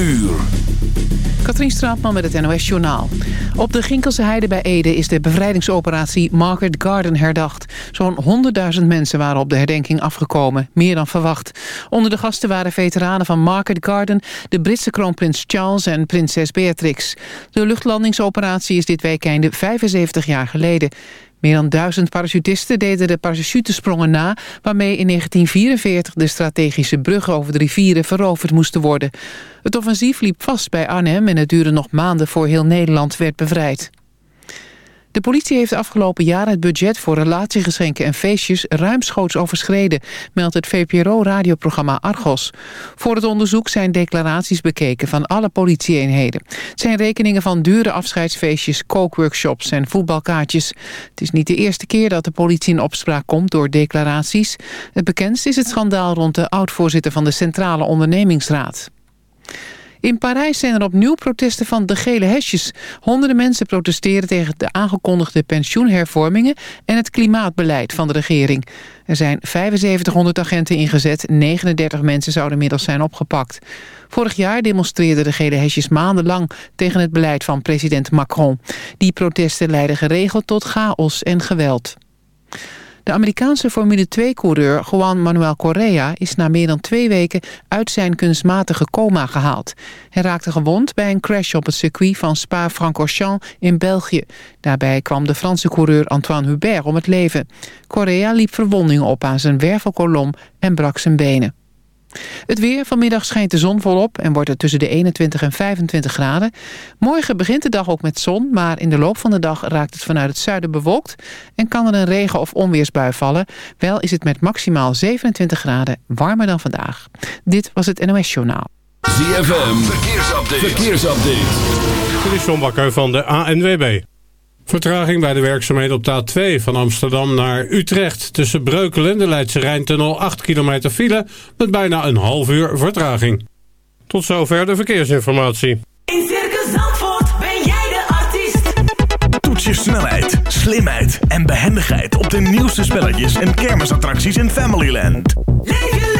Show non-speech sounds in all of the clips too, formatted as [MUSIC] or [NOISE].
uur. Katrien Straatman met het NOS Journaal. Op de Ginkelse Heide bij Ede is de bevrijdingsoperatie Market Garden herdacht. Zo'n 100.000 mensen waren op de herdenking afgekomen, meer dan verwacht. Onder de gasten waren veteranen van Market Garden... de Britse kroonprins Charles en prinses Beatrix. De luchtlandingsoperatie is dit weekende 75 jaar geleden. Meer dan duizend parachutisten deden de parachutesprongen na... waarmee in 1944 de strategische bruggen over de rivieren veroverd moesten worden. Het offensief liep vast bij Arnhem en het duurde nog maanden voor heel Nederland werd bevrijd. De politie heeft afgelopen jaar het budget voor relatiegeschenken en feestjes ruimschoots overschreden, meldt het VPRO-radioprogramma Argos. Voor het onderzoek zijn declaraties bekeken van alle politieeenheden. Het zijn rekeningen van dure afscheidsfeestjes, kookworkshops en voetbalkaartjes. Het is niet de eerste keer dat de politie in opspraak komt door declaraties. Het bekendst is het schandaal rond de oud-voorzitter van de Centrale Ondernemingsraad. In Parijs zijn er opnieuw protesten van de gele hesjes. Honderden mensen protesteren tegen de aangekondigde pensioenhervormingen... en het klimaatbeleid van de regering. Er zijn 7500 agenten ingezet. 39 mensen zouden inmiddels zijn opgepakt. Vorig jaar demonstreerden de gele hesjes maandenlang... tegen het beleid van president Macron. Die protesten leidden geregeld tot chaos en geweld. De Amerikaanse Formule 2-coureur Juan Manuel Correa is na meer dan twee weken uit zijn kunstmatige coma gehaald. Hij raakte gewond bij een crash op het circuit van Spa-Francorchamps in België. Daarbij kwam de Franse coureur Antoine Hubert om het leven. Correa liep verwondingen op aan zijn wervelkolom en brak zijn benen. Het weer. Vanmiddag schijnt de zon volop en wordt het tussen de 21 en 25 graden. Morgen begint de dag ook met zon, maar in de loop van de dag raakt het vanuit het zuiden bewolkt en kan er een regen- of onweersbui vallen. Wel is het met maximaal 27 graden warmer dan vandaag. Dit was het NOS Journaal. ZFM. Verkeersupdate. Verkeersupdate. Dit is John Bakker van de ANWB. Vertraging bij de werkzaamheden op de A2 van Amsterdam naar Utrecht. Tussen Breukelen en de Leidse Rijntunnel 8 kilometer file met bijna een half uur vertraging. Tot zover de verkeersinformatie. In Circus Zandvoort ben jij de artiest. Toets je snelheid, slimheid en behendigheid op de nieuwste spelletjes en kermisattracties in Familyland. Leef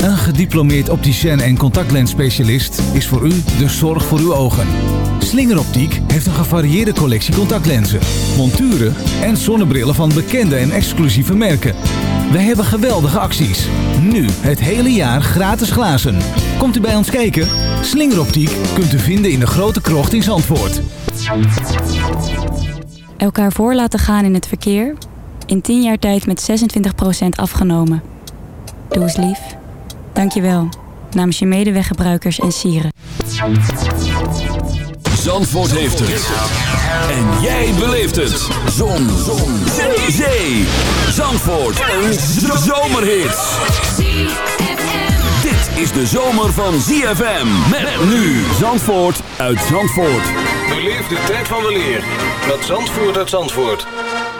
Een gediplomeerd opticien en contactlensspecialist is voor u de zorg voor uw ogen. Slingeroptiek heeft een gevarieerde collectie contactlenzen, monturen en zonnebrillen van bekende en exclusieve merken. Wij hebben geweldige acties. Nu het hele jaar gratis glazen. Komt u bij ons kijken? Slingeroptiek kunt u vinden in de grote krocht in Zandvoort. Elkaar voor laten gaan in het verkeer. In 10 jaar tijd met 26% afgenomen. Doe eens lief. Dankjewel. Namens je medeweggebruikers en sieren. Zandvoort heeft het. En jij beleeft het. Zon. Zon. Zee. Zee. Zandvoort. Een zomerhit. Dit is de zomer van ZFM. Met nu Zandvoort uit Zandvoort. Beleef de tijd van de leer met Zandvoort uit Zandvoort.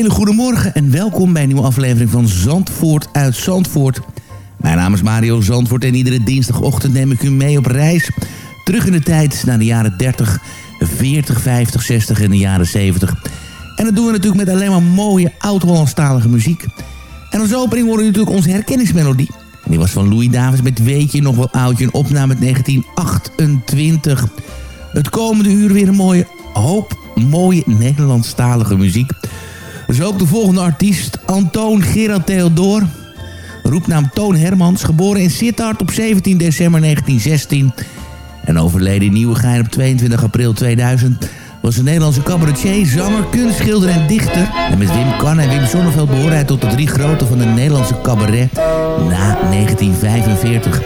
Hele goede morgen en welkom bij een nieuwe aflevering van Zandvoort uit Zandvoort. Mijn naam is Mario Zandvoort en iedere dinsdagochtend neem ik u mee op reis. Terug in de tijd naar de jaren 30, 40, 50, 60 en de jaren 70. En dat doen we natuurlijk met alleen maar mooie oud-Hollandstalige muziek. En als opening horen we natuurlijk onze herkenningsmelodie. En die was van Louis Davis met Weet je nog wel oudje, een opname uit 1928. Het komende uur weer een mooie hoop mooie Nederlandstalige muziek. Dus ook de volgende artiest, Antoon Gerard Theodor. Roepnaam Toon Hermans, geboren in Sittard op 17 december 1916. En overleden in Nieuwegein op 22 april 2000... was een Nederlandse cabaretier, zanger, kunstschilder en dichter. En met Wim Kan en Wim Sonneveld behoorde hij tot de drie grote van de Nederlandse cabaret na 1945.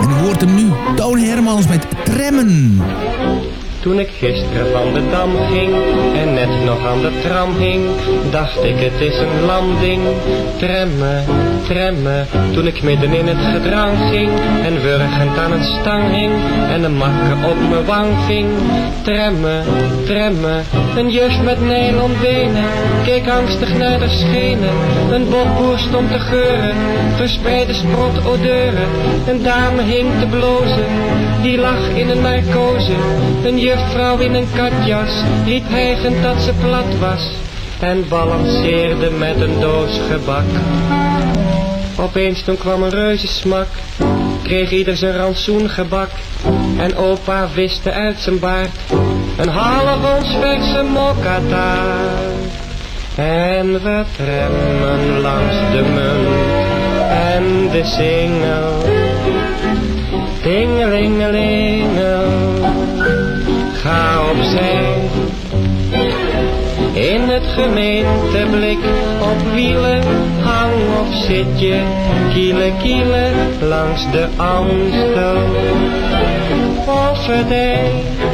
En u hoort hem nu, Toon Hermans met Tremmen. Toen ik gisteren van de dam ging en net nog aan de tram hing, dacht ik het is een landing. Tremmen, tremmen, toen ik midden in het gedrang ging en wurgend aan het stang hing en de makker op mijn wang ving. Tremmen, tremmen, een juf met nylon benen, keek angstig naar de schenen. Een bokboer stond te geuren, verspreide sprot odeuren. Een dame hing te blozen, die lag in een narcose. Een juffrouw in een katjas, riep hijgend dat ze plat was. En balanceerde met een doos gebak. Opeens toen kwam een reuzensmak, kreeg ieder zijn rantsoen gebak. En opa wiste uit zijn baard, een half ons verse mokkataart. En we tremmen langs de munt en de singel. Tingelingelingel, ga opzij. In het gemeenteblik op wielen, hang of zit je, kielen kielen langs de Amstel. Of het.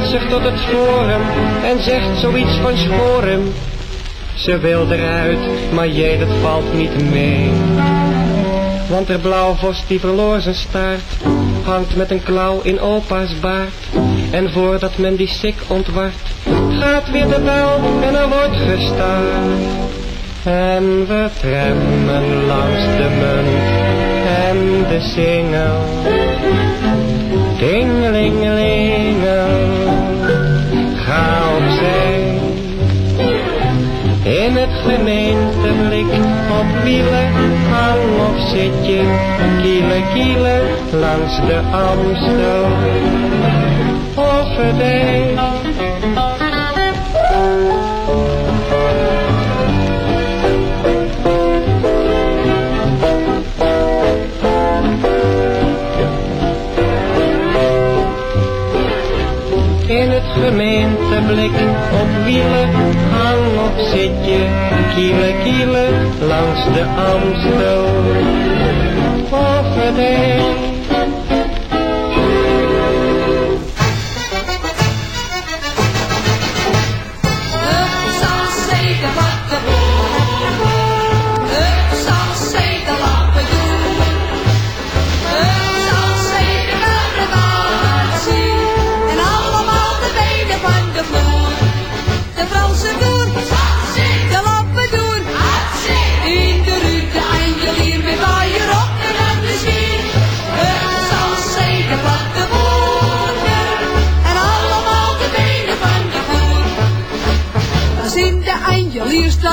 zich tot het forum en zegt zoiets van sporen. Ze wil eruit, maar jij dat valt niet mee. Want er blauwvos die verloor zijn staart, hangt met een klauw in opa's baard. En voordat men die sik ontwart, gaat weer de bel en er wordt gestaard. En we tremmen langs de munt en de singel. Dingelingelingel, Gemeenteblik op wielen, hang of zit je, kielen kielen langs de Amstel. Of het op wielen, hang op zit je, kielen kielen langs de Amstel. Of het.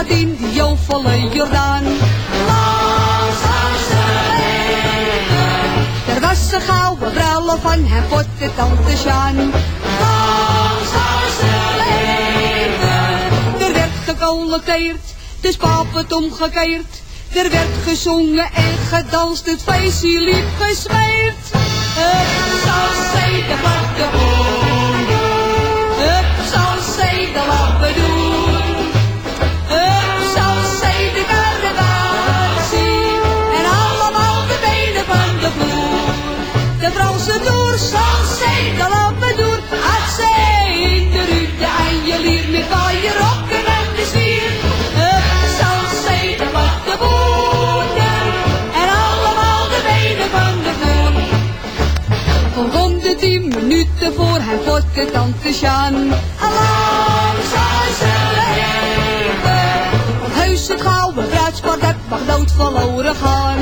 In die jovolle Jordaan. Er was een gouden brullen van hem voor de tante Sjaan. Er werd gecollecteerd, dus pap het omgekeerd. Er werd gezongen en gedanst, het feestje liep gesmeerd. Het zal de De Franse wat we doen. Als zij in de rute en je lier met je rokken en de zwier. Zeker wat de worden. En allemaal de benen van de. Van rond de tien minuten voor hem voor de tante Sjaan. Want heus het gouden bruidspart dat mag dood verloren gaan.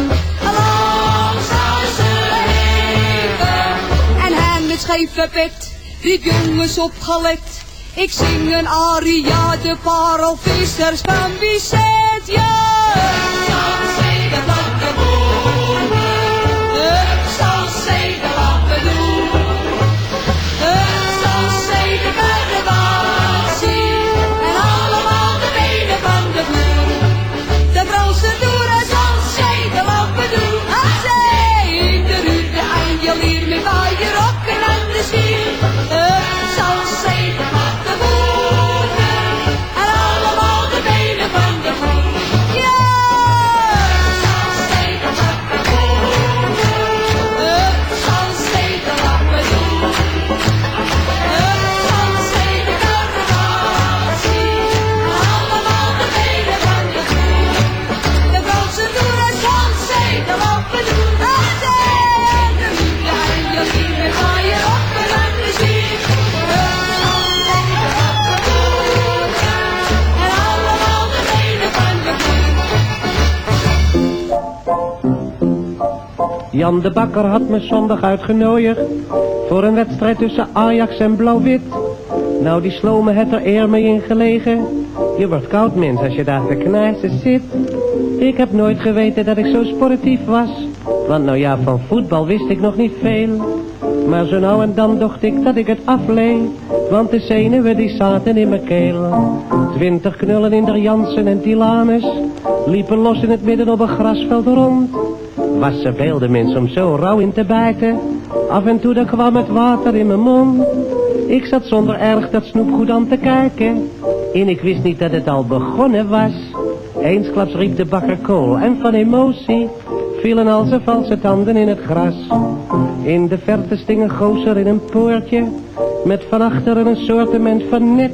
Met scheve pet, riep jongens opgelet. Ik zing een aria, de parelvissers van Bizet. Ja, het zal zeker wat de Het zal zeker Jan de Bakker had me zondag uitgenodigd voor een wedstrijd tussen Ajax en Blauw-Wit. Nou, die sloot me het er eer mee in gelegen. Je wordt koud, mens, als je daar te knijzen zit. Ik heb nooit geweten dat ik zo sportief was. Want nou ja, van voetbal wist ik nog niet veel. Maar zo nou en dan dacht ik dat ik het afleed. Want de zenuwen die zaten in mijn keel. Twintig knullen in der Jansen en Tilanus. Liepen los in het midden op een grasveld rond. Was ze veel de mens om zo rauw in te bijten. Af en toe dan kwam het water in mijn mond. Ik zat zonder erg dat snoepgoed aan te kijken. En ik wist niet dat het al begonnen was. Eensklaps riep de bakker kool en van emotie vielen al zijn valse tanden in het gras. In de verte sting een gozer in een poortje, met van achteren een soortement van net.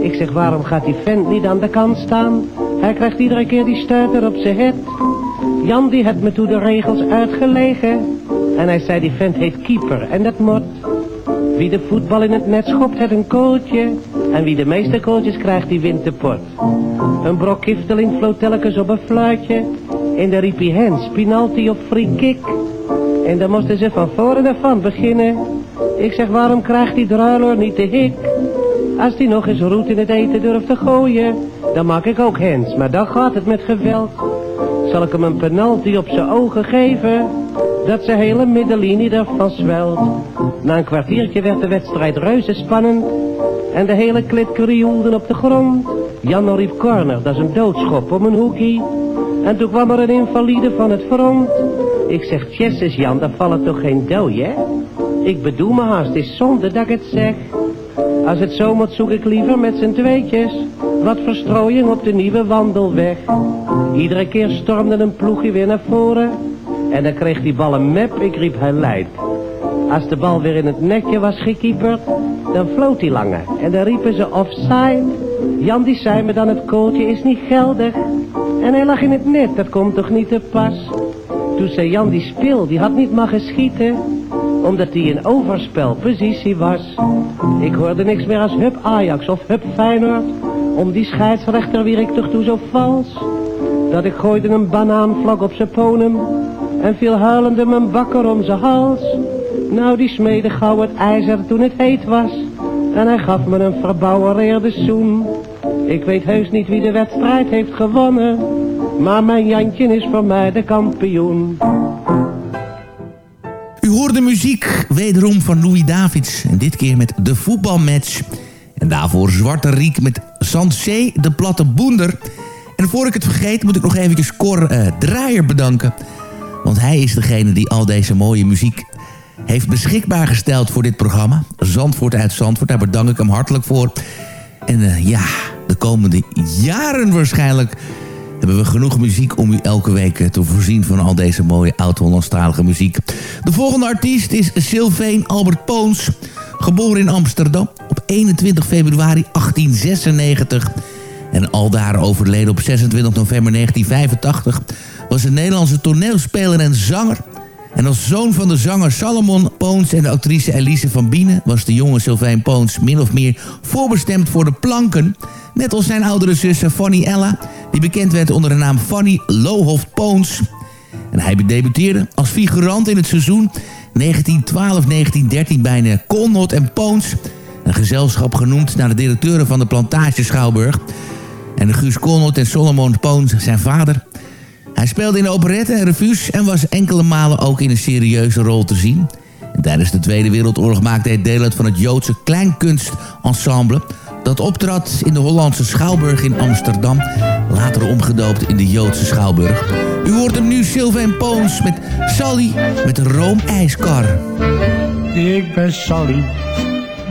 Ik zeg, waarom gaat die vent niet aan de kant staan? Hij krijgt iedere keer die stuiter op zijn het. Jan die had me toen de regels uitgelegen. En hij zei, die vent heet keeper en dat mot. Wie de voetbal in het net schopt, heeft een kooltje. En wie de meeste kooltjes krijgt, die wint de pot. Een brok kifteling floot telkens op een fluitje. En daar riep hij hens, penalty of free kick. En dan moesten ze van voren en van beginnen. Ik zeg, waarom krijgt die druiloor niet de hik? Als die nog eens roet in het eten durft te gooien, dan maak ik ook hens, maar dan gaat het met geweld. Zal ik hem een penalty op zijn ogen geven, dat zijn hele middenlinie ervan zwelt. Na een kwartiertje werd de wedstrijd reuze spannend, en de hele klit krioelde op de grond. Jan riep corner, dat is een doodschop om een hoekie. En toen kwam er een invalide van het front. Ik zeg, Jesses Jan, daar vallen toch geen dooi, hè? Ik bedoel me haast, het is zonde dat ik het zeg. Als het zo moet, zoek ik liever met z'n tweetjes wat verstrooiing op de nieuwe wandelweg. Iedere keer stormde een ploegje weer naar voren en dan kreeg die bal een map, ik riep hij leidt. Als de bal weer in het netje was gekieperd, dan floot hij langer en dan riepen ze offside. Jan die zei me dan het kooltje is niet geldig en hij lag in het net, dat komt toch niet te pas. Toen zei Jan die speel, die had niet mogen schieten omdat hij in overspelpositie was. Ik hoorde niks meer als hup Ajax of hup Feyenoord. Om die scheidsrechter wier ik toch toe zo vals. Dat ik gooide een banaanvlak op zijn ponum. En viel huilende mijn bakker om zijn hals. Nou die smeedde gauw het ijzer toen het heet was. En hij gaf me een verbouwereerde zoen. Ik weet heus niet wie de wedstrijd heeft gewonnen. Maar mijn Jantje is voor mij de kampioen. U hoort de muziek wederom van Louis Davids. En dit keer met de voetbalmatch. En daarvoor Zwarte Riek met Sansé, de platte boender. En voor ik het vergeet moet ik nog eventjes Cor uh, Draaier bedanken. Want hij is degene die al deze mooie muziek heeft beschikbaar gesteld voor dit programma. Zandvoort uit Zandvoort, daar bedank ik hem hartelijk voor. En uh, ja, de komende jaren waarschijnlijk hebben we genoeg muziek om u elke week te voorzien van al deze mooie oud-Hollandstalige muziek. De volgende artiest is Sylveen Albert Poons, geboren in Amsterdam op 21 februari 1896 en aldaar overleden op 26 november 1985, was een Nederlandse toneelspeler en zanger. En als zoon van de zanger Salomon Poons en de actrice Elise van Bienen... was de jonge Sylvain Poons min of meer voorbestemd voor de planken... Net als zijn oudere zus Fanny Ella, die bekend werd onder de naam Fanny Lohoft Poons. En hij debuteerde als figurant in het seizoen 1912-1913 bij de Colnot en Poons. Een gezelschap genoemd naar de directeuren van de plantage Schouwburg. En Guus Colnot en Solomon Poons, zijn vader. Hij speelde in de operette en revues en was enkele malen ook in een serieuze rol te zien. En tijdens de Tweede Wereldoorlog maakte hij deel uit van het Joodse kleinkunstensemble dat optrad in de Hollandse Schouwburg in Amsterdam. Later omgedoopt in de Joodse Schouwburg. U hoort hem nu Sylvain Poons met Sally met de roomijskar. Ik ben Sally,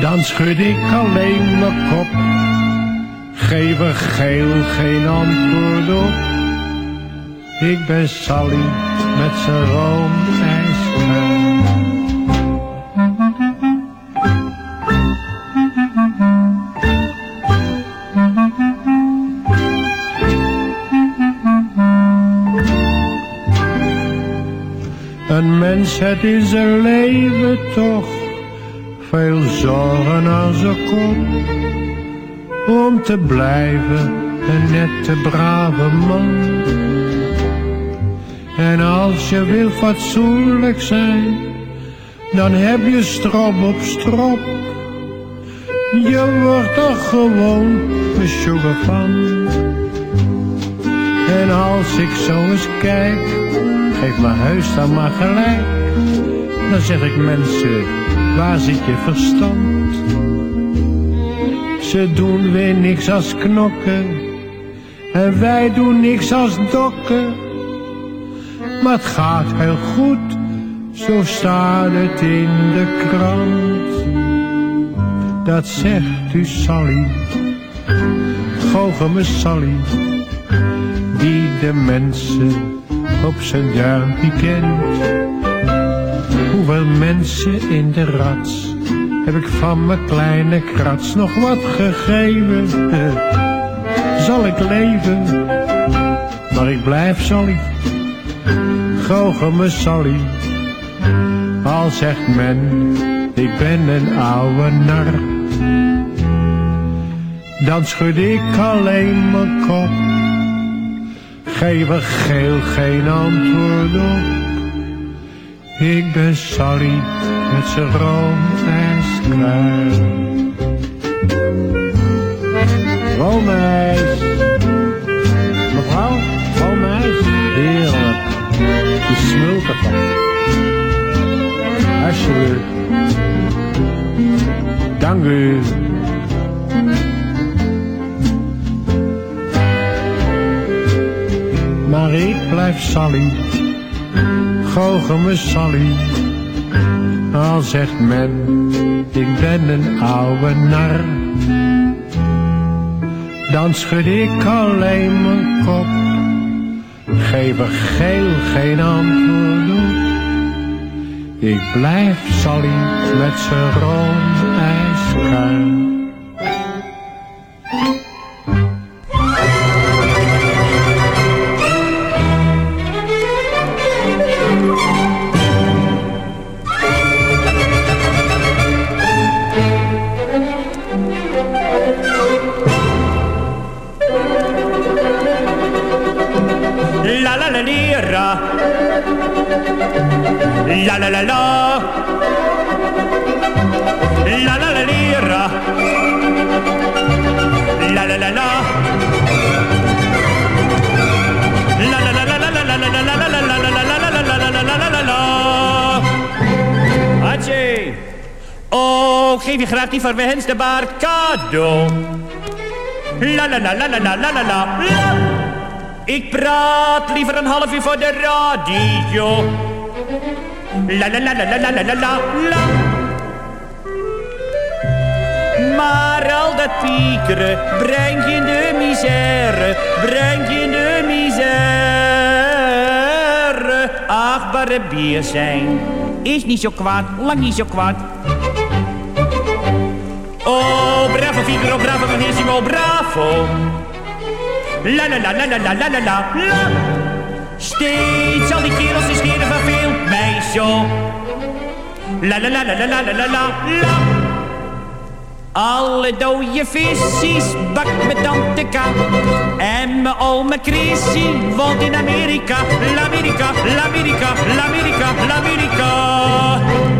dan schud ik alleen mijn kop. Geef er geel geen antwoord op. Ik ben Sally met zijn roomijskraan. Een mens, het is een leven toch veel zorgen aan zijn kop. Om te blijven een nette brave man. En als je wil fatsoenlijk zijn, dan heb je strop op strop. Je wordt er gewoon een van. En als ik zo eens kijk, geef mijn huis dan maar gelijk. Dan zeg ik mensen, waar zit je verstand? Ze doen weer niks als knokken, en wij doen niks als dokken. Maar het gaat heel goed, zo staat het in de krant. Dat zegt u Sally, goochel me Sally, die de mensen op zijn duimpje kent. Hoeveel mensen in de rats heb ik van mijn kleine krats nog wat gegeven? [LAUGHS] Zal ik leven, maar ik blijf Sally, goochel me Sally. Al zegt men, ik ben een oude nar. Dan schud ik alleen mijn kop. Geef er geel geen antwoord op. Ik ben Sally met zijn rood en skruin. Woonmeis. Mevrouw, woonmeis. Heerlijk. Die smult ervan. Alsjeblieft. Dank u. Maar ik blijf Sally, goochel Sally. Al zegt men, ik ben een oude nar. Dan schud ik alleen mijn kop, geef er geel geen antwoord. Ik blijf Sally met zijn rood ijskuil. La la la la. La la la lira. La la la la. La la la la la la la la la la la la la la. Oh, geef je graag die verwenste baard cadeau. La la la la la la la la. la. Ik praat liever een half uur voor de radio. La la la la la la la la la. Maar al dat piekeren brengt je de misère, brengt je de misère. Achtbare bier zijn is niet zo kwaad, lang niet zo kwaad. Oh, bravo Figaro, bravo Benissimo, bravo. La la la la la la la la la. Steeds al die kerels die scheren verveelt La la la la la la la la la. Alle dode visies bakt met tante K. En mijn oma Chrissy woont in Amerika. L'Amerika, l'Amerika, l'Amerika, l'Amerika.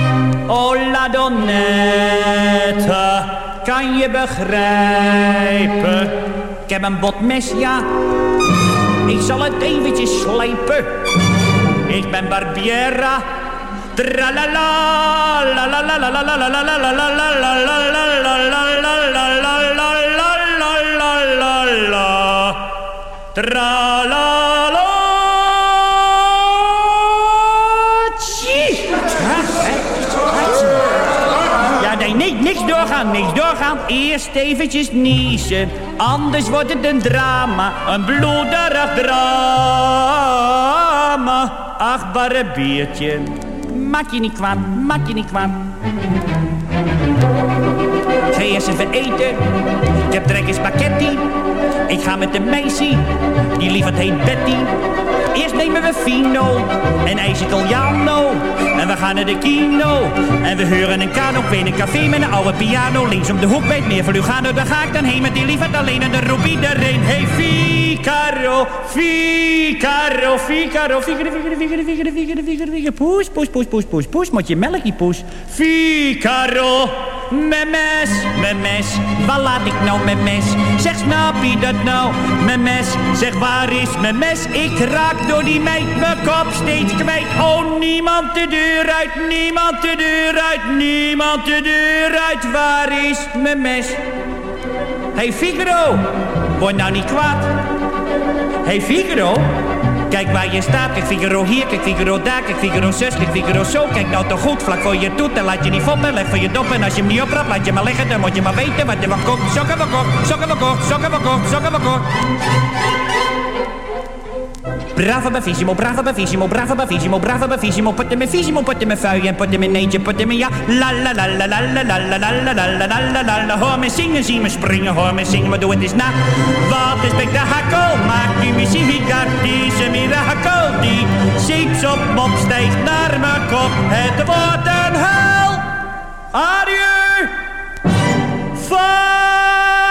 O Ladonnette, kan je begrijpen? Ik heb een botmes, ja. Ik zal het eventjes slijpen. Ik ben Barbiera. Tra la niks doorgaan. Eerst eventjes niezen, anders wordt het een drama. Een bloederig drama. Achtbare biertje, maak je niet kwaad, maak je niet. Ik ga eerst even eten. Ik heb trek in spaghetti. Ik ga met de meisje, die lieverd heet Betty. Eerst nemen we Fino en ijs Italiano. En we gaan naar de kino. En we huren een cano in een café met een oude piano. Links om de hoek bij het meer van Lugano. de ga ik dan heen met die liefheid alleen. En de roept iedereen. Hey Figaro, Figaro, Figaro. Figaro, Figaro, Figaro, Figaro, Figaro, Figaro. Poes, poes, poes, poes, poes, poes. Moet je melkje poes. Figaro. Mijn mes, mijn mes, waar laat ik nou mijn mes? Zeg, snap je dat nou? Mijn mes, zeg, waar is mijn mes? Ik raak door die meid mijn kop steeds kwijt. Oh, niemand de deur uit, niemand de deur uit, niemand de deur uit. Waar is mijn mes? Hey Figaro, word nou niet kwaad. Hey Figaro, kijk waar je staat. Kijk Figaro hier, kijk Figaro daar, kijk Figaro zus, kijk Figaro zo. Kijk nou toch goed, vlak voor je toet en laat je niet foppen. Leg voor je dop en als je hem niet oprapt, laat je maar liggen. Dan moet je maar weten wat er van komt. Sokken we kort, sokken we kort, sokken we kort, sokken we kort. Bravo bavissimo, bravo bavissimo, bravo bavissimo. Put hem in visimo, put hem in fui en put hem in eentje, put hem in ja. La la la la la la la la la la la la la la. Hoor me zingen, zie me springen, hoor me zingen, maar doe het eens na. Wat is spektakel, maakt u muziek, is een mirakel. Die zeeps op mop stijgt naar mijn kop, het wordt een hel. Adieu. Karel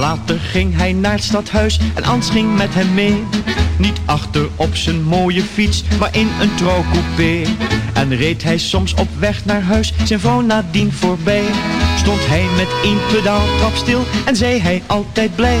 Later ging hij naar het stadhuis en Ans ging met hem mee. Niet achter op zijn mooie fiets, maar in een trouwcoupé. En reed hij soms op weg naar huis, zijn vrouw nadien voorbij. Stond hij met één pedaal trap stil en zei hij altijd blij.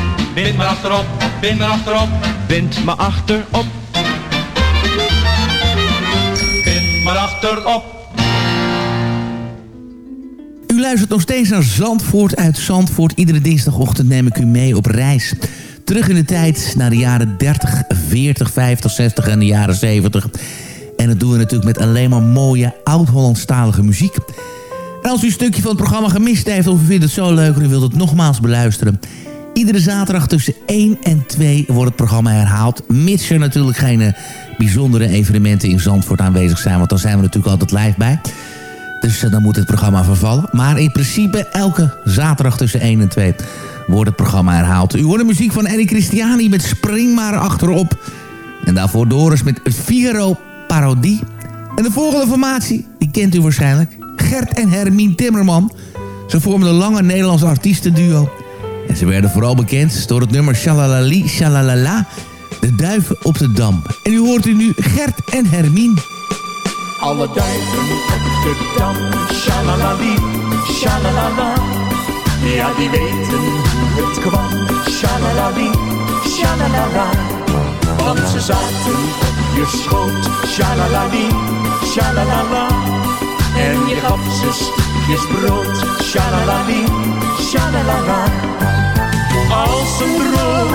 Bind maar achterop, bind maar achterop. Bind me achterop. Bind maar achterop. U luistert nog steeds naar Zandvoort uit Zandvoort. Iedere dinsdagochtend neem ik u mee op reis. Terug in de tijd naar de jaren 30, 40, 50, 60 en de jaren 70. En dat doen we natuurlijk met alleen maar mooie oud-Hollandstalige muziek. En als u een stukje van het programma gemist heeft of u vindt het zo leuk en u wilt het nogmaals beluisteren... Iedere zaterdag tussen 1 en 2 wordt het programma herhaald. Mits er natuurlijk geen eh, bijzondere evenementen in Zandvoort aanwezig zijn. Want dan zijn we natuurlijk altijd live bij. Dus eh, dan moet het programma vervallen. Maar in principe elke zaterdag tussen 1 en 2 wordt het programma herhaald. U hoort de muziek van Eddie Christiani met Spring maar achterop. En daarvoor Doris met Figaro Parodie. En de volgende formatie, die kent u waarschijnlijk. Gert en Hermine Timmerman. Ze vormen een lange Nederlandse artiestenduo. En ze werden vooral bekend door het nummer Shalalali Shalalala. De duiven op de dam. En u hoort u nu Gert en Hermine. Alle duiven op de dam, shalalali, shalalala. Ja, die weten hoe het kwam, shalalali, shalalala. Want ze zaten op je schoot, shalalali, shalalala. En je gaf ze stukjes brood, shalalali, shalalala. Als een droom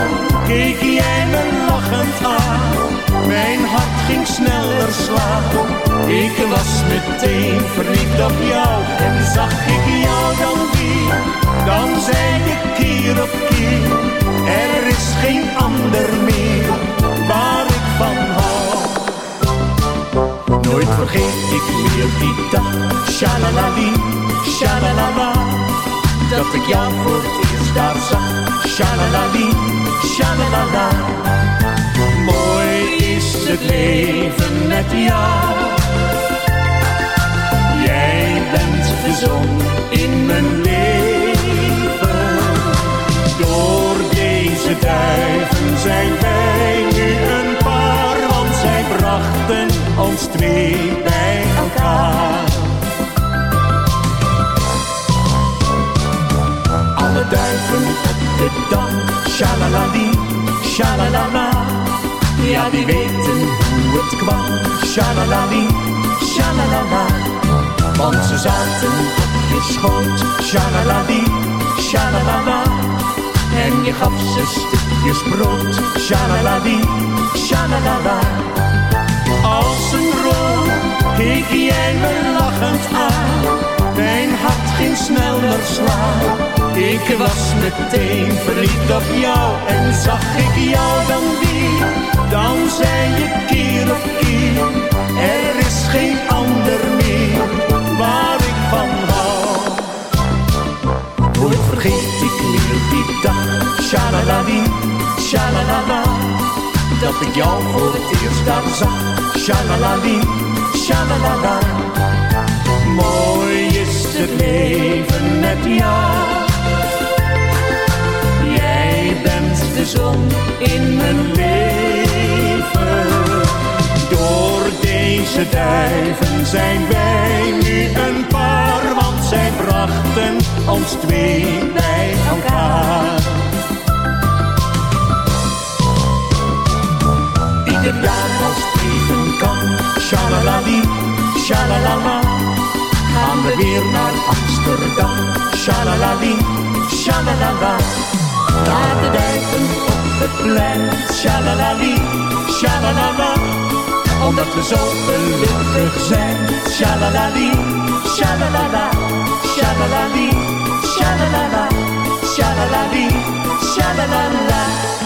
keek jij me lachend aan. Mijn hart ging sneller slaan. Ik was meteen verliefd op jou. En zag ik jou dan weer. Dan zei ik keer op keer. Er is geen ander meer waar ik van hou. Nooit vergeet ik meer die dag. Shalalali, shalalala. Dat ik jou voor het eerst daar zag. Shalalali, shalalala. Mooi is het leven met jou. Jij bent de zon in mijn leven. Door deze duiven zijn wij brachten ons twee bij elkaar. Alle duiven de dam, shalalali, shalalala. Ja, die weten hoe het kwam, shalalali, shalalala. Want ze zaten op je schoot, shalalali, shalalala. En je gaf ze stukjes brood, shalalali, shalalala. Keek jij me lachend aan. Mijn hart ging sneller slaan. Ik was meteen verliefd op jou en zag ik jou dan weer. Dan zei je keer op keer, er is geen ander meer waar ik van hou. Nooit vergeet ik meer die dag, shalalali, shalalala. Dat ik jou voor het eerst daar zag, shalalali, shalalala. Mooi is het leven met jou. Jij bent de zon in mijn leven. Door deze duiven zijn wij nu een paar, want zij brachten ons twee bij elkaar. Ieder jaar als kan, shalalali, shalalala. Gaan we weer naar Amsterdam, shalalali, shalalala. Naar de duiven op het plein, shalalali, shalalala. Omdat we zo gelukkig zijn, shalalali, shalalala, shalalali, shalalala, shalalali, shalalala.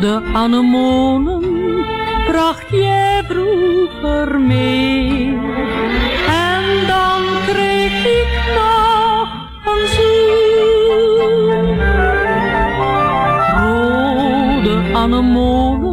Rode anemonen bracht jij vroeger mee. En dan kreeg ik nog een zoen. Rode anemonen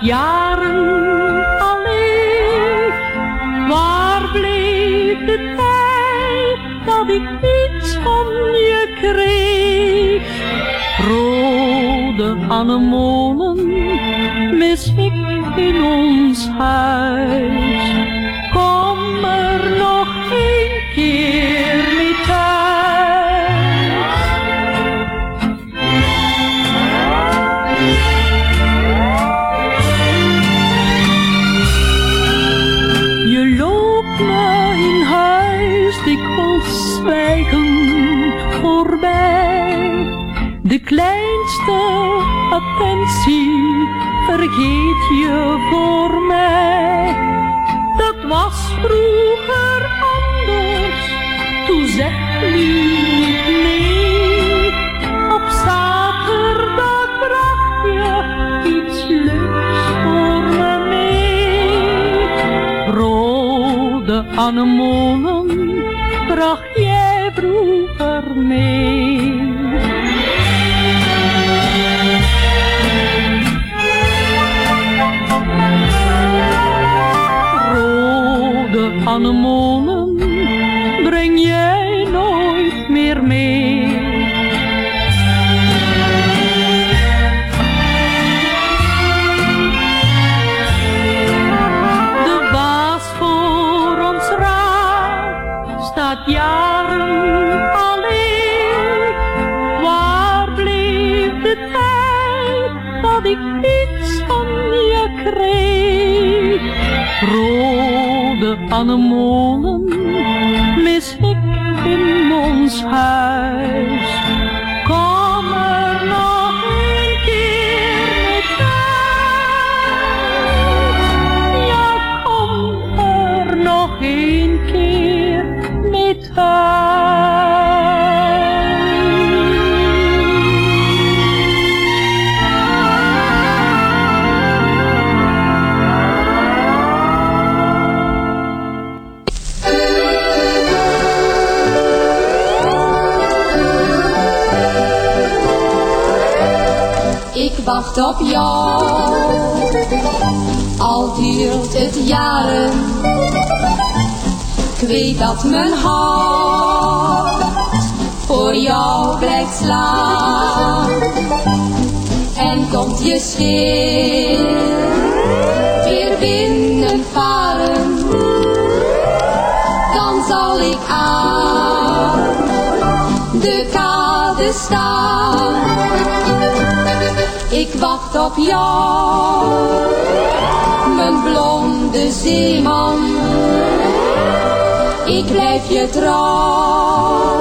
jaren alleen. Waar bleef de tijd dat ik iets van je kreeg? Rode anemonen mis ik in ons huis. Attentie vergeet je voor mij. Dat was vroeger anders, toen zeg nu niet nee. Op zaterdag bracht je iets leuks voor me mee. Rode anemonen bracht jij vroeger mee. Anemonen breng jij anemonen mis ik in ons huis. Op jou, al duurt het jaren. Ik weet dat mijn hart voor jou blijft slaan. En komt je schip weer binnenvaren, dan zal ik aan de kade staan. Ik wacht op jou, mijn blonde zeeman. Ik blijf je trouw,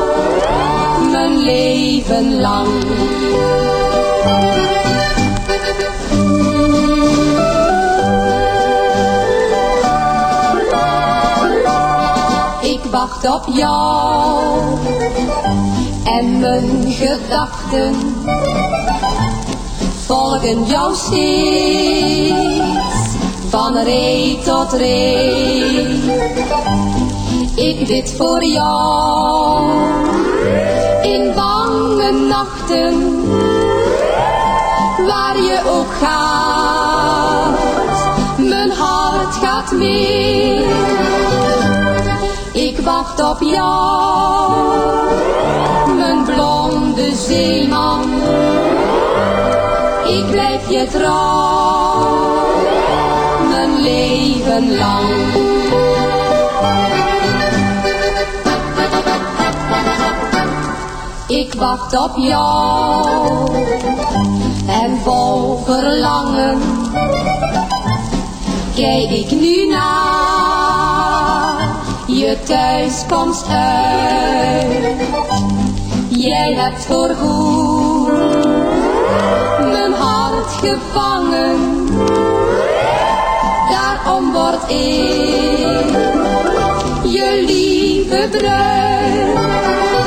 mijn leven lang. Ik wacht op jou en mijn gedachten volgen jou steeds, van ree tot ree. Ik bid voor jou, in bange nachten, waar je ook gaat, mijn hart gaat mee. Ik wacht op jou, mijn blonde zeeman. Ik blijf je trouw, mijn leven lang. Ik wacht op jou en vol verlangen kijk ik nu naar je thuiskomst uit. Jij hebt voorgoed mijn hart gevangen, daarom word ik je lieve bruid.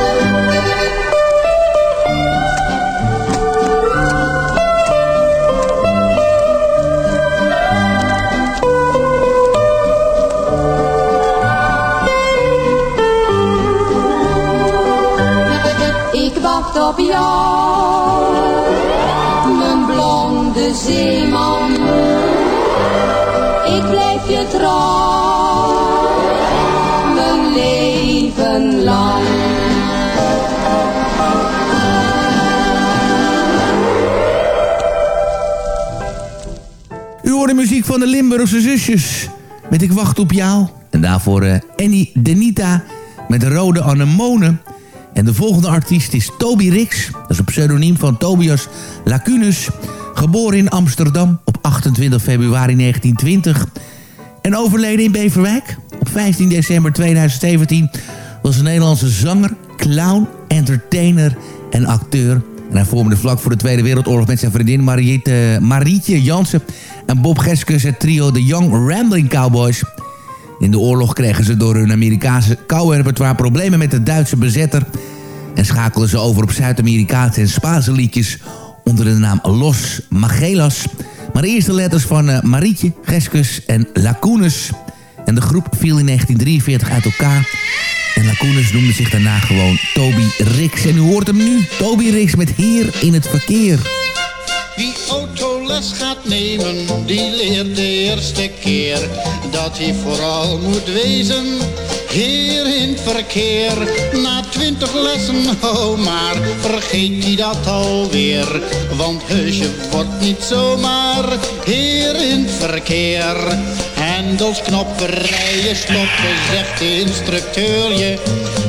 Je trouw, mijn leven lang. U hoort de muziek van de Limburgse zusjes. Met Ik wacht op jou. En daarvoor eh, Annie Denita met Rode Anemonen. En de volgende artiest is Toby Rix. Dat is een pseudoniem van Tobias Lacunus. Geboren in Amsterdam op 28 februari 1920. En overleden in Beverwijk op 15 december 2017. Was een Nederlandse zanger, clown, entertainer en acteur. En hij vormde vlak voor de Tweede Wereldoorlog met zijn vriendin Mariette, Marietje Jansen en Bob Geskus het trio The Young Rambling Cowboys. In de oorlog kregen ze door hun Amerikaanse cowboyrepertoire problemen met de Duitse bezetter... en schakelden ze over op Zuid-Amerikaanse en Spaanse liedjes onder de naam Los Magelas. Maar eerst letters van uh, Marietje, Geskus en Lacunes. En de groep viel in 1943 uit elkaar... En Lacunes noemde zich daarna gewoon Toby Rix. En u hoort hem nu, Toby Rix met Heer in het Verkeer. Wie autoles gaat nemen, die leert de eerste keer dat hij vooral moet wezen. Heer in het verkeer, na twintig lessen, oh maar vergeet hij dat alweer. Want heusje wordt niet zomaar heer in het verkeer. Hendels, knoppen, rijen, stoppen, zegt de instructeur je.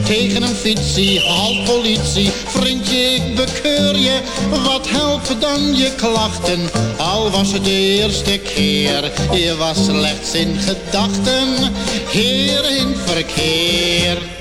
Tegen een fietsie, halt politie, vriendje ik bekeur je. Wat helpen dan je klachten, al was het de eerste keer. Je was slechts in gedachten, heer in verkeer.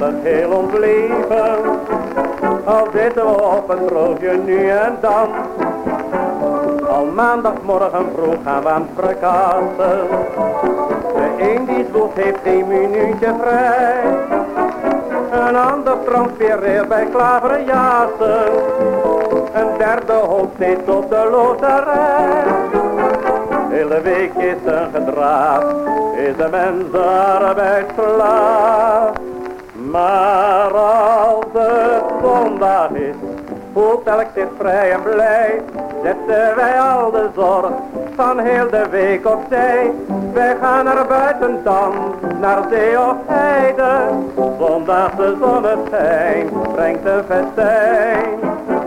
Vochtig heel ons leven. Al zitten we op een droogje nu en dan. Al maandagmorgen vroeg gaan we aan het verkassen. De een die zwoegt heeft geen minuutje vrij. Een ander transpireert bij klaverjassen. Een derde hoopt steeds op de loterij. Hele week is een gedraaf, is de mens arbeidsslaaf. Maar als het zondag is, voelt elk zich vrij en blij. Zetten wij al de zorg van heel de week opzij. Wij gaan naar buiten dan, naar zee of heide. Zondagse zonneschijn brengt een festijn.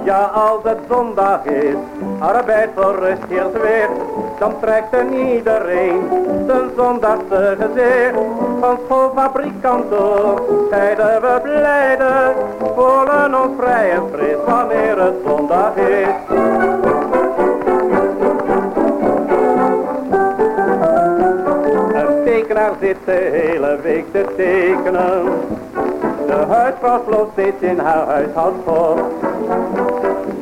Ja, als het zondag is, arbeid voor rust weer, dan trekt er iedereen zijn zondagse gezicht. Van school, fabriek, kantoor, zeiden we blijden, voelen ons vrij en fris wanneer het zondag is. Een tekenaar zit de hele week te tekenen. De huisvrouw sloot steeds in haar huishoud voor.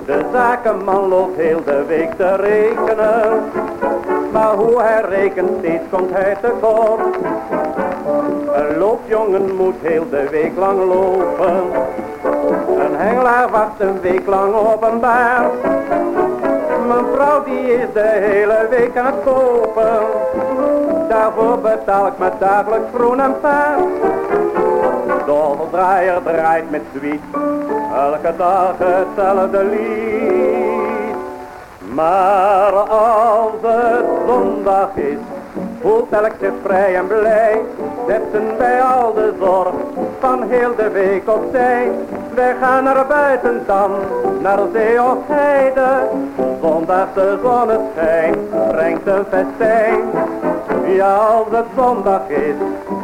De zakenman loopt heel de week te rekenen. Maar hoe hij rekent, steeds komt hij tekort. Een loopjongen moet heel de week lang lopen. Een hengelaar wacht een week lang op een baard. Mijn vrouw die is de hele week aan het kopen. Daarvoor betaal ik me dagelijks groen en paard. De draaier draait met zwiet. Elke dag hetzelfde lied. Maar als het zondag is, voelt elk zich vrij en blij. Zetten wij al de zorg van heel de week opzij. Wij gaan naar buiten dan, naar zee of heide. Zondag de zonneschijn brengt een festijn. Ja, als het zondag is,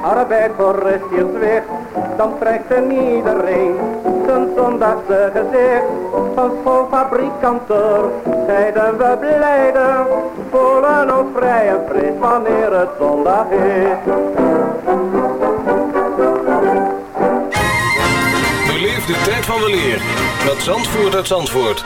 arbeid voor rust hier zwicht, dan trekt er iedereen zijn zondagse gezicht. Van schoolfabriek, kantoor, scheiden we blijden, voelen ons vrij en fris wanneer het zondag is. Beleef de tijd van de leer met Zandvoort uit Zandvoort.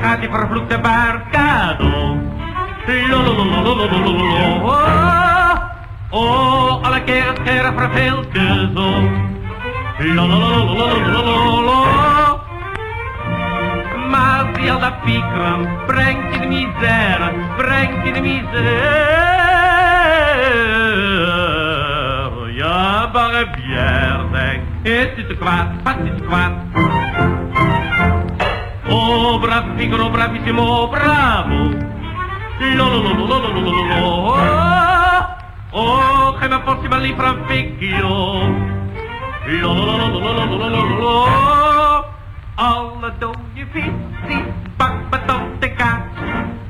daar gaat die vervloekte baard cadeau. Oh, alle keren scheren verveelt je zo. Maar zie al dat piekeren, brengt je de misère, brengt je de misère. Ja, barre bière, denk, het is te kwaad, wat is te kwaad. Oh, bravo, Figaro, bravissimo, bravo. Lolololololololo. Oh, geef me portie maar liever een fikio. Lolololololololo. Alle dode visie, bakbeton de kaas.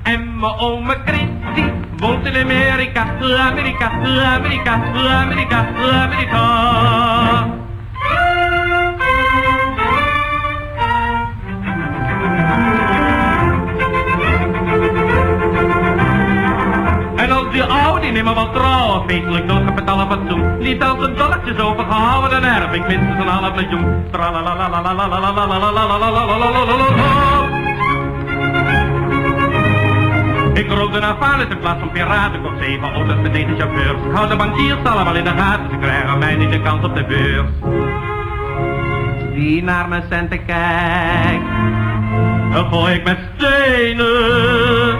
En mijn ome Christie woont in Amerika, Amerika, Amerika, Amerika, Amerika. Fatsoen. Liet als een dolletjes overgehouden, dan erf ik minstens een half miljoen. Ik rook de Navalis in plaats van piraten, kocht zeven auto's met deze chauffeurs. Hou de bankiers allemaal in de gaten, ze krijgen mij niet de kans op de beurs. Wie naar mijn centen kijkt, dan gooi ik met stenen.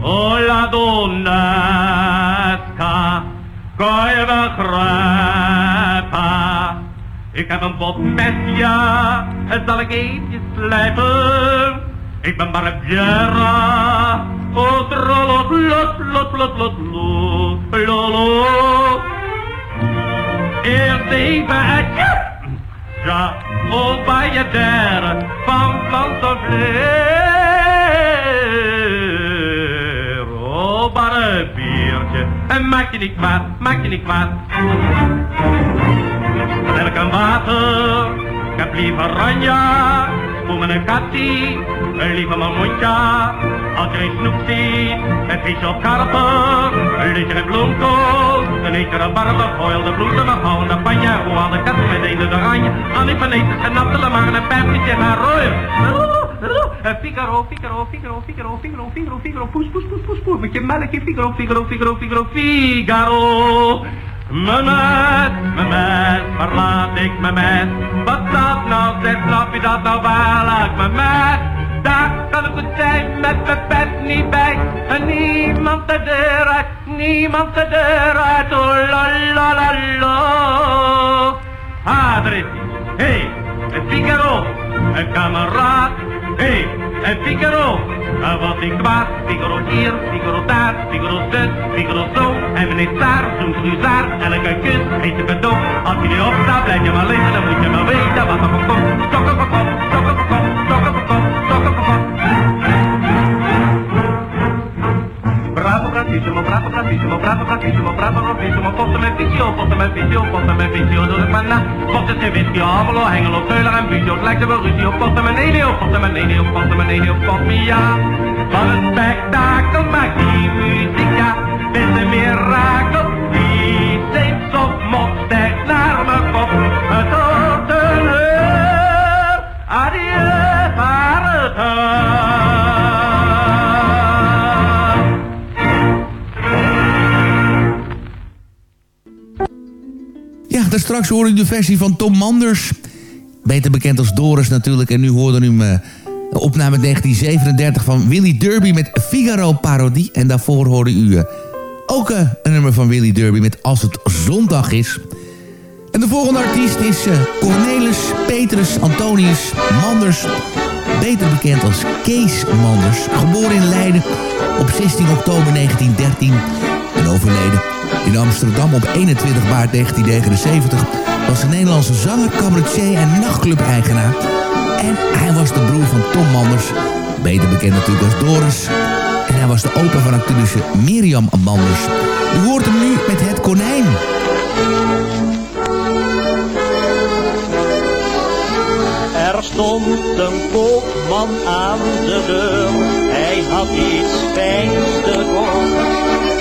Oh la donnesca, kan je? Ik heb een bot met ja, het zal ik eentje slijpen. Ik ben barbiera, oh trollo, lot, lot, lot, lot, lot, lolo. Eerst even het ja, ja, oh bij je der, van kant of leer. Oh, maar en maak je niet kwaad, maak je niet kwaad. Melk en water, ik heb liever ranja, een kattie, liever mijn mondje. Als je een snoep ziet, een vis of karper, een liedje en bloemkool, een barbe, gooi de bloeden, we houden de panja, hoe de katten met een de oranje, die van eten, en natte maar een pijpje gaan rooien. Figaro, Figaro, Figaro, Figaro, Figaro, Figaro, Figaro, poes, poes, poes, poes, poes, met je melkje, Figaro, Figaro, Figaro, Figaro, Figaro. Mijn meid, mijn meid, waar laat ik mijn meid? Wat dat nou, zeg, snap je dat nou, waar laat ik mijn meid? Daar kan ik het zijn met mijn pet niet bij. En niemand de deur uit, niemand de deur uit. Oh la la la la. Ah, daar is hij. Hé, hey, een Figaro, een kameraad. Hé, hey, een Figaro. Uh, wat ik kwaad, Figaro hier, Figaro daar, Figaro zus, Figaro zo. En meneer Saar, zo'n gruzaar, elke kus heet een cadeau. Als je niet opstaat, blijf je maar liggen, dan moet je maar weten wat er van komt. Sokken voor kop, sokken voor bravissimo, bravo, bravissimo, bravo, bravissimo, bravo, bravissimo. Posten met visio, posten met visio, posten met visio, doe ik maar na. Posten zijn whisky, Havelo, Hengelo, Teuler en. Het lijkt er wel ruzie op, posten met Elio, posten met Elio, posten met Elio, post me ja. Van een spektakel maakt die muziek, ja. Met een mirakel, Straks hoorde u de versie van Tom Manders. Beter bekend als Doris natuurlijk. En nu hoorde u uh, de opname 1937 van Willy Derby met Figaro Parodie. En daarvoor hoorde u uh, ook uh, een nummer van Willy Derby met Als het zondag is. En de volgende artiest is Cornelis Petrus Antonius Manders. Beter bekend als Kees Manders. Geboren in Leiden op 16 oktober 1913 en overleden in Amsterdam op 21 maart 1979 was een Nederlandse zanger, cabaretier en nachtclub-eigenaar. En hij was de broer van Tom Manders, beter bekend natuurlijk als Doris. En hij was de opa van actrice Mirjam Manders. U hoort hem nu met Het Konijn. Er stond een koopman aan de deur, hij had iets fijns te.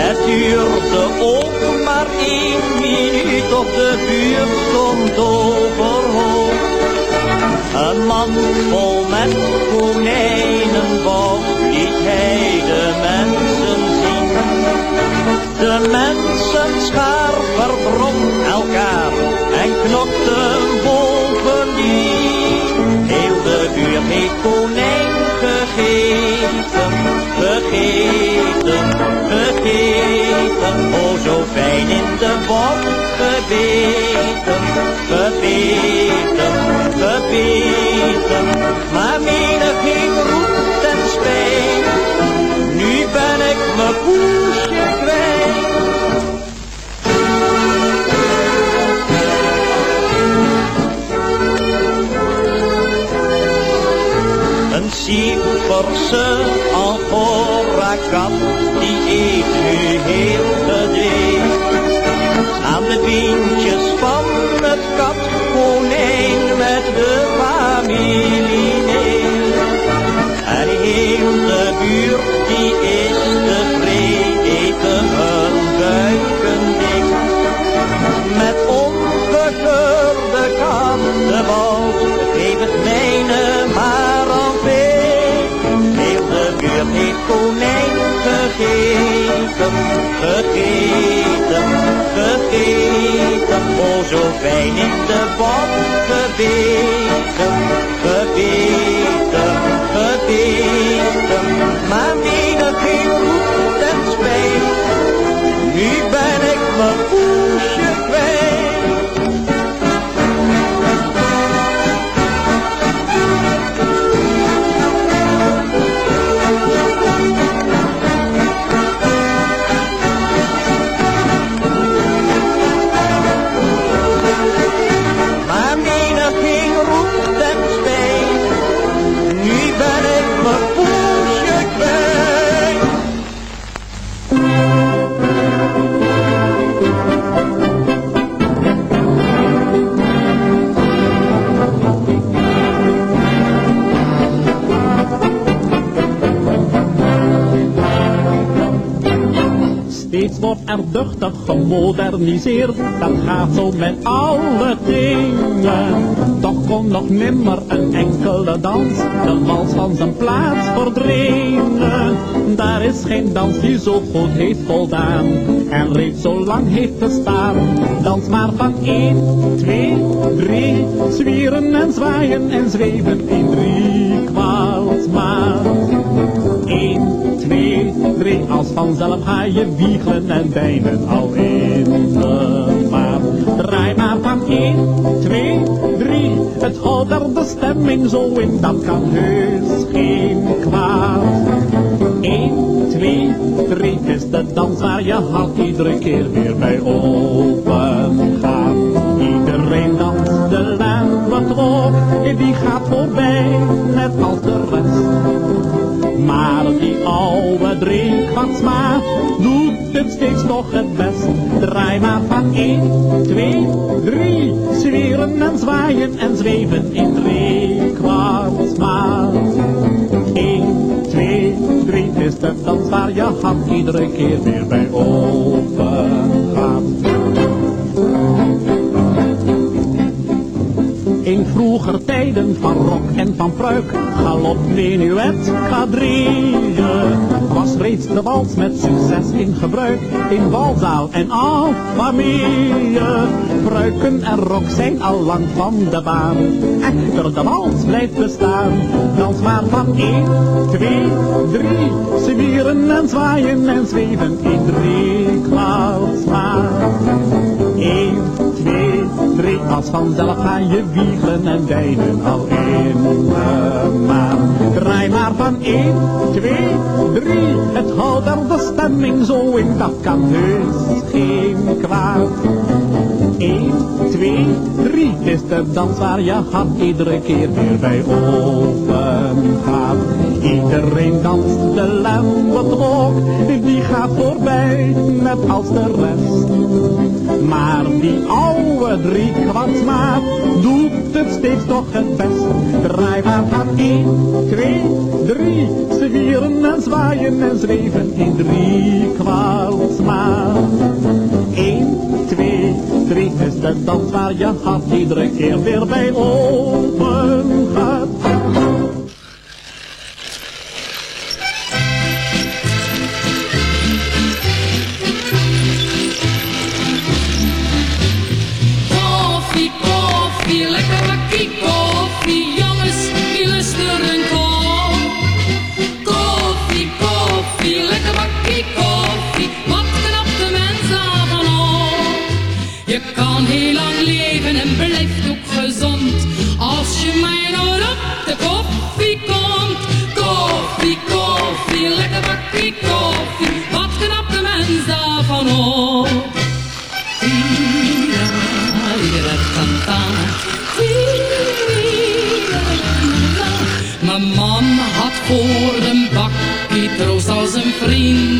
Het duurde ook maar één minuut of de buurt stond overhoop. Een man vol met konijnenbos liet hij de mensen zien. De mensen schaar verdrong elkaar en knokten bovendien. Buurt heeft konijn gegeten, gegeten, gegeten. Oh, zo fijn in de bot gebeten, gebeten, gebeten. Maar menig ging roet en spijt, nu ben ik mijn poesje Een Sieverse Angora-kat, die eet nu heel gedreef. Aan de pintjes van het kat, konijn met de familie mee. En heel de buurt, die is tevreden, eten hun buiken dik. Met ongekeurde kattenbal, geef het mijne konijn gegeten, gegeten, gegeten. Oh, zo fijn in de bot gebeten, gebeten, gebeten. Maar menig er duchtig gemoderniseerd, dat gaat zo met alle dingen. Toch kon nog nimmer een enkel enkele dans de wals van zijn plaats verdwenen. Daar is geen dans die zo goed heeft voldaan en reeds zo lang heeft bestaan. Dans maar van 1, 2, 3, zwieren en zwaaien en zweven in drie kwaalsmaat. 1, 2, 3, als vanzelf ga je wiegelen en bijnen al in de maat. Draai maar van 1, 2, 3, het houdt de stemming zo in, dat kan heus geen kwaad. 1, 2, 3, het is de dans waar je hart iedere keer weer bij open gaat. Iedereen danst de lambetrop, die gaat voorbij, net als de die oude drinkwatsmaat doet het steeds nog het best. Draai maar van 1, 2, 3, zweren en zwaaien en zweven in drinkwatsmaat. 1, 2, 3, het is de dans waar je hart iedere keer weer bij open gaat. In vroeger tijden van rok en van pruik, galop, menuet, quadrille, was reeds de wals met succes in gebruik, in balzaal en en familie. Pruiken en rok zijn al lang van de baan, echter de wals blijft bestaan. Dans maar van 1, 2, 3, zwieren en zwaaien en zweven in drie kwaalsmaat. 1, 2, 3, als vanzelf ga je wiegelen en wijnen al in de maan. Draai maar van 1, 2, 3, het houdt er de stemming zo in, dat kan heus geen kwaad. 1, 2, 3, het is de dans waar je hart iedere keer weer bij open gaat. Iedereen danst de lambetrok, die gaat voorbij, net als de rest. Maar die oude driekwartsmaat doet het steeds toch het best. Draai maar van 1, 2, 3, zwieren en zwaaien en zweven in drie kwaalsmaat. 1, 2, 3 is de dans waar je hart iedere keer weer bij open gaat.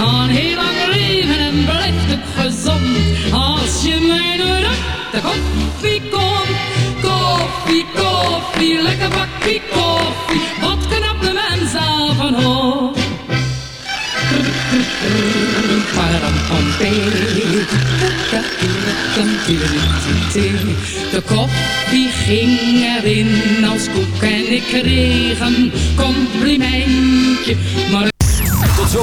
Kan heel lang leven en blijft het gezond. Als je mij op de koffie komt. Koffie, koffie, lekker bakkie koffie. Wat knapt de mens daarvan op? De koffie ging erin als koek en ik kreeg een complimentje.